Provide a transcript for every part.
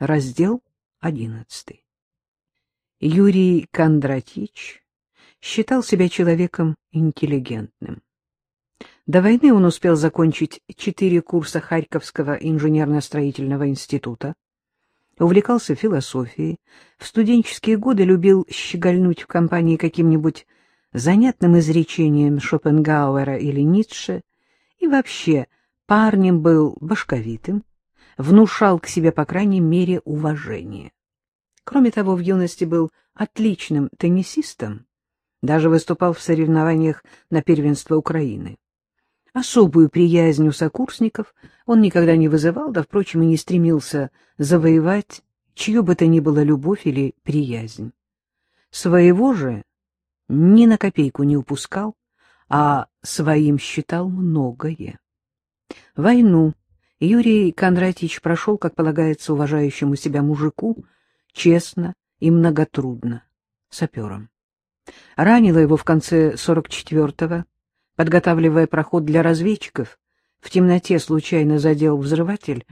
Раздел одиннадцатый. Юрий Кондратьевич считал себя человеком интеллигентным. До войны он успел закончить четыре курса Харьковского инженерно-строительного института, увлекался философией, в студенческие годы любил щегольнуть в компании каким-нибудь занятным изречением Шопенгауэра или Ницше и вообще парнем был башковитым, внушал к себе, по крайней мере, уважение. Кроме того, в юности был отличным теннисистом, даже выступал в соревнованиях на первенство Украины. Особую приязнь у сокурсников он никогда не вызывал, да, впрочем, и не стремился завоевать чью бы то ни было любовь или приязнь. Своего же ни на копейку не упускал, а своим считал многое. Войну Юрий Кондратьевич прошел, как полагается уважающему себя мужику, честно и многотрудно, сапером. Ранило его в конце 44-го, подготавливая проход для разведчиков, в темноте случайно задел взрыватель,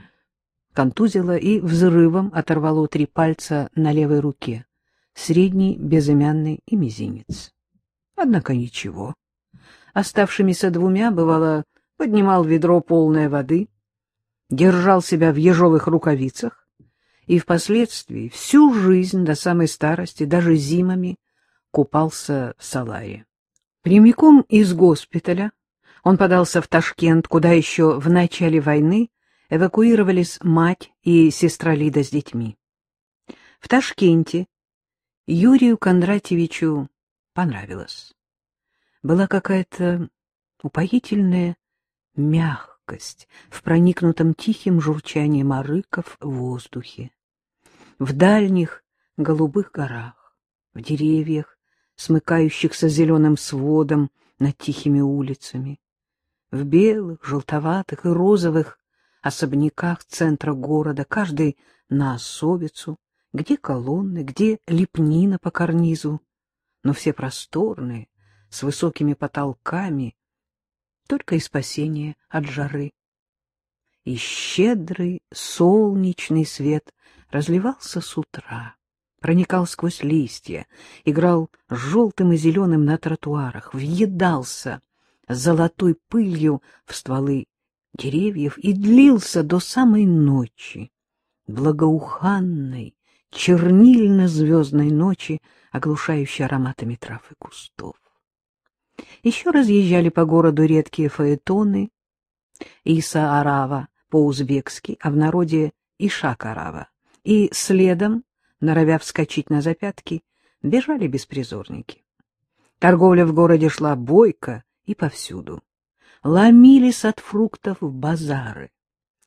контузило и взрывом оторвало три пальца на левой руке, средний, безымянный и мизинец. Однако ничего. Оставшимися двумя, бывало, поднимал ведро полное воды, держал себя в ежовых рукавицах и впоследствии всю жизнь до самой старости, даже зимами, купался в Саларе. Прямиком из госпиталя он подался в Ташкент, куда еще в начале войны эвакуировались мать и сестра Лида с детьми. В Ташкенте Юрию Кондратьевичу понравилось. Была какая-то упоительная мягкость легкость в проникнутом тихим журчанием арыков в воздухе. В дальних голубых горах, в деревьях, смыкающихся зеленым сводом над тихими улицами, в белых, желтоватых и розовых особняках центра города, каждый на особицу, где колонны, где лепнина по карнизу, но все просторные, с высокими потолками, только и спасение от жары. И щедрый солнечный свет разливался с утра, проникал сквозь листья, играл желтым и зеленым на тротуарах, въедался золотой пылью в стволы деревьев и длился до самой ночи, благоуханной, чернильно-звездной ночи, оглушающей ароматами трав и кустов. Еще разъезжали по городу редкие фаэтоны, Иса Арава по-узбекски, а в народе Ишак Арава, и следом, норовя вскочить на запятки, бежали беспризорники. Торговля в городе шла бойко и повсюду. Ломились от фруктов базары.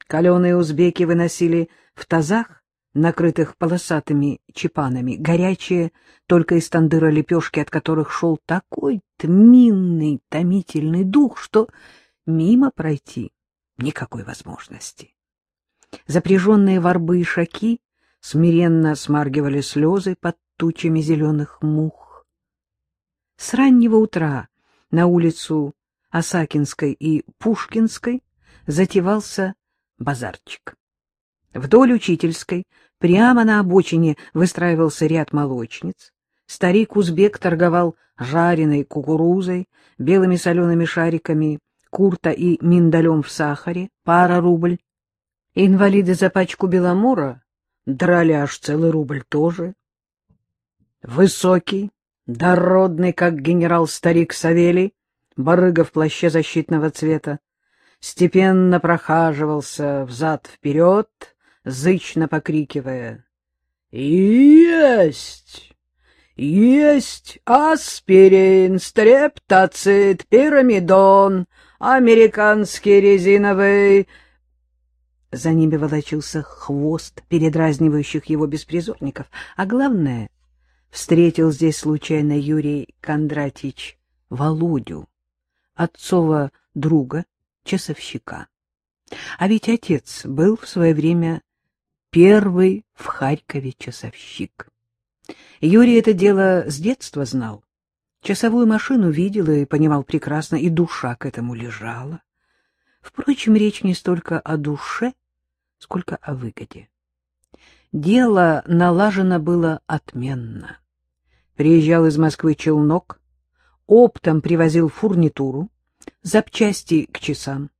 Каленые узбеки выносили в тазах накрытых полосатыми чепанами, горячие только из тандыра лепешки, от которых шел такой тминный, томительный дух, что мимо пройти никакой возможности. Запряженные ворбы и шаки смиренно смаргивали слезы под тучами зеленых мух. С раннего утра на улицу Осакинской и Пушкинской затевался базарчик. Вдоль учительской, прямо на обочине, выстраивался ряд молочниц. Старик-узбек торговал жареной кукурузой, белыми солеными шариками, курта и миндалем в сахаре, пара рубль. Инвалиды за пачку беломора драли аж целый рубль тоже. Высокий, дородный, как генерал-старик Савелий, барыга в плаще защитного цвета, степенно прохаживался взад-вперед, зычно покрикивая «Есть! Есть аспирин, стрептоцит, пирамидон, американский резиновый...» За ними волочился хвост передразнивающих его беспризорников, а главное, встретил здесь случайно Юрий Кондратьевич Володю, отцова друга, часовщика. А ведь отец был в свое время первый в Харькове часовщик. Юрий это дело с детства знал. Часовую машину видел и понимал прекрасно, и душа к этому лежала. Впрочем, речь не столько о душе, сколько о выгоде. Дело налажено было отменно. Приезжал из Москвы челнок, оптом привозил фурнитуру, запчасти к часам.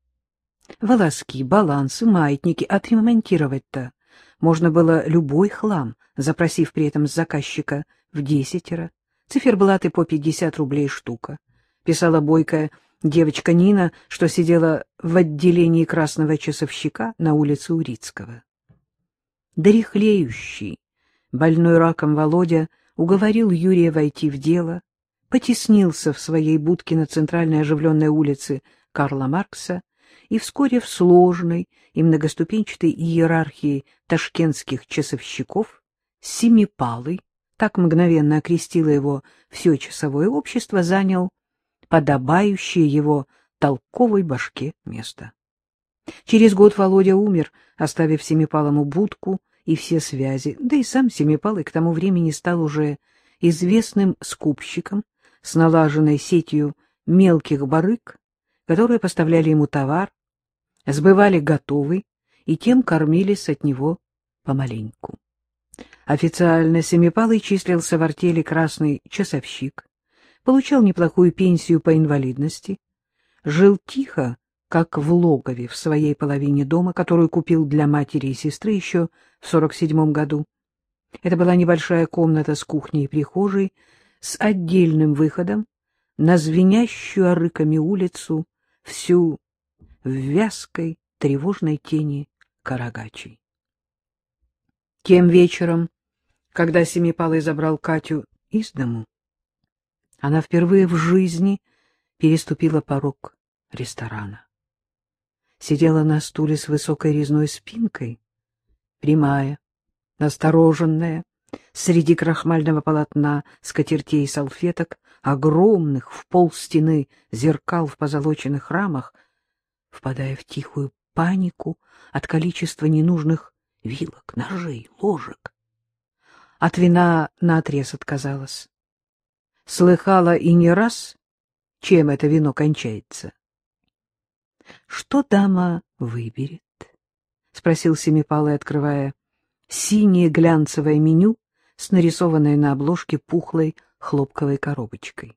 Волоски, балансы, маятники отремонтировать-то можно было любой хлам, запросив при этом с заказчика в десятеро. Циферблаты по пятьдесят рублей штука. Писала бойкая девочка Нина, что сидела в отделении красного часовщика на улице Урицкого. Дряхлеющий, больной раком Володя уговорил Юрия войти в дело, потеснился в своей будке на центральной оживленной улице Карла Маркса и вскоре в сложной и многоступенчатой иерархии ташкентских часовщиков Семипалый, так мгновенно окрестило его все часовое общество, занял подобающее его толковой башке место. Через год Володя умер, оставив Семипалому будку и все связи, да и сам Семипалый к тому времени стал уже известным скупщиком с налаженной сетью мелких барыг, которые поставляли ему товар, сбывали готовый и тем кормились от него помаленьку. Официально Семипалый числился в артели «Красный часовщик», получал неплохую пенсию по инвалидности, жил тихо, как в логове в своей половине дома, которую купил для матери и сестры еще в сорок седьмом году. Это была небольшая комната с кухней и прихожей, с отдельным выходом на звенящую орыками улицу, всю в вязкой тревожной тени Карагачей. Тем вечером, когда Семипалый забрал Катю из дому, она впервые в жизни переступила порог ресторана. Сидела на стуле с высокой резной спинкой, прямая, настороженная, среди крахмального полотна, скатертей и салфеток, огромных в пол стены зеркал в позолоченных рамах, впадая в тихую панику от количества ненужных вилок, ножей, ложек. От вина наотрез отказалась слыхала и не раз, чем это вино кончается. — Что дама выберет? — спросил Семипалый, открывая синее глянцевое меню с нарисованной на обложке пухлой хлопковой коробочкой.